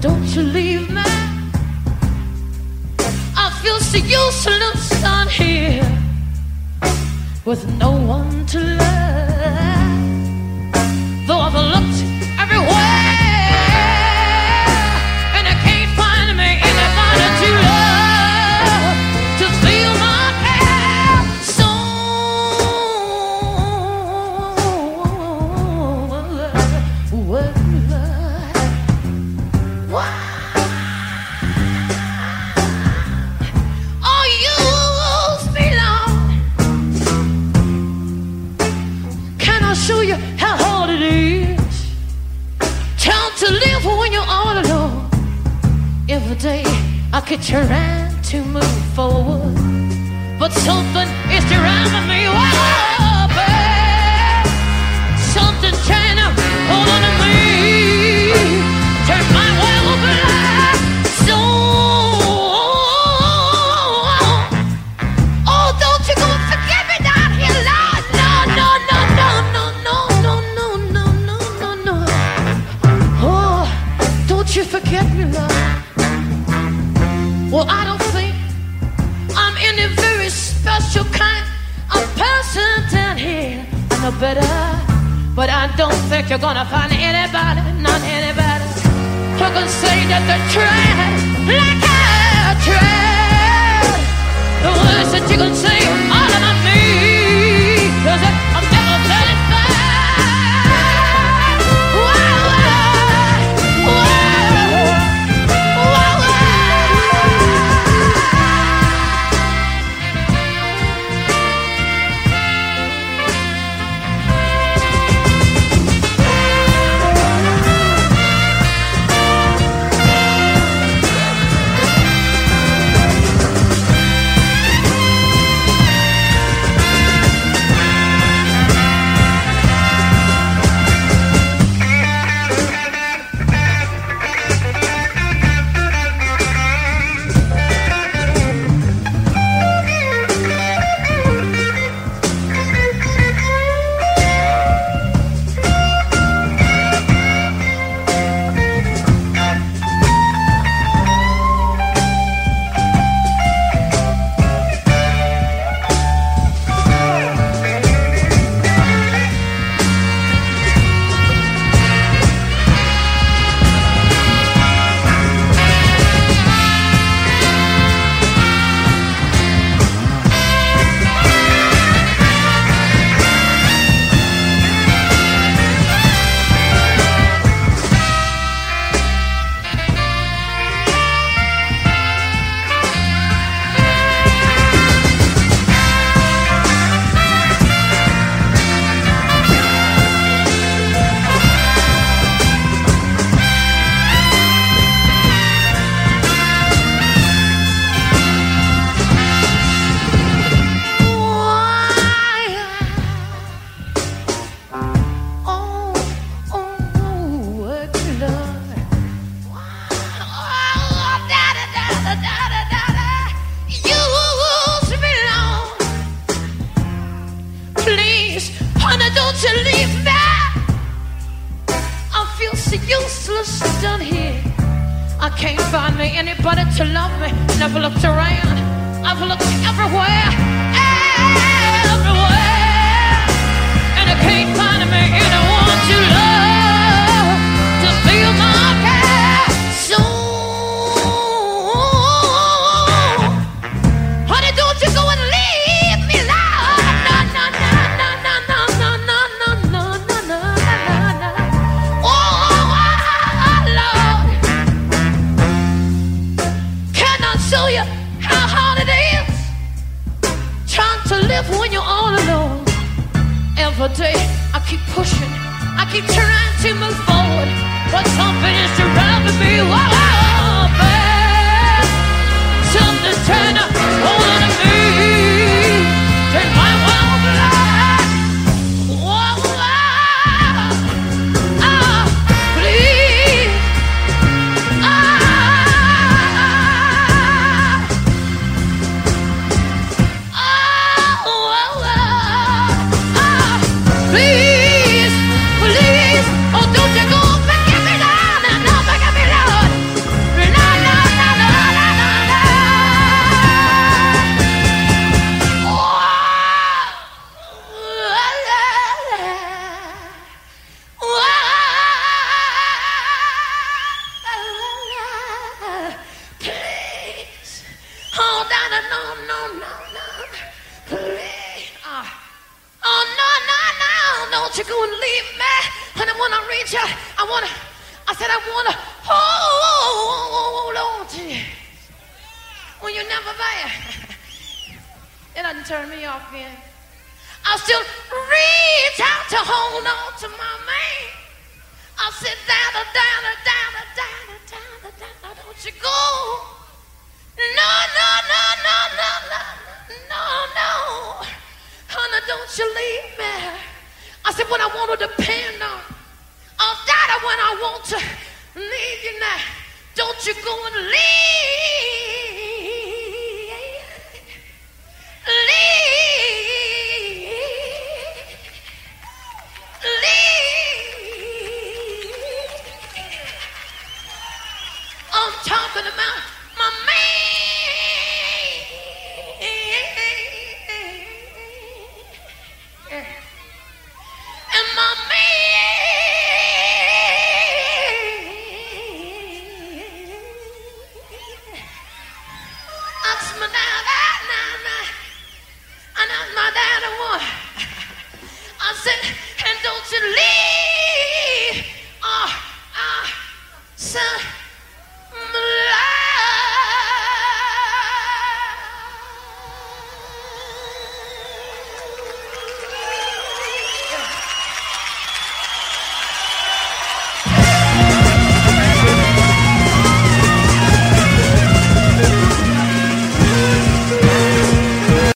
Don't you leave me. I feel so useless on here with no one to love. Hard? Time to live when you're all alone. Every day I keep trying to move forward, but something is driving me wild. Know better, but I don't think you're gonna find anybody, not anybody, who can say that they tried like I tried. The words that you can say me anybody to love me. Never looked around. I've looked everywhere, everywhere, and I can't find me anyone to love Every day I keep pushing, I keep trying to move forward, but something is driving me. Wild. babe. Something's trying to hold on to me, out. I wanna, I said I wanna hold on to you when you're never there. it doesn't turn me off again. I still reach out to hold on to my man. I said, down, down, down, down, down, down, down. don't you go. No, no, no, no, no, no, no, no. Honey, don't you leave me. I said, when I want to depend on when I want to leave you now. Don't you go and leave. Leave. Leave. I'm talking about my man.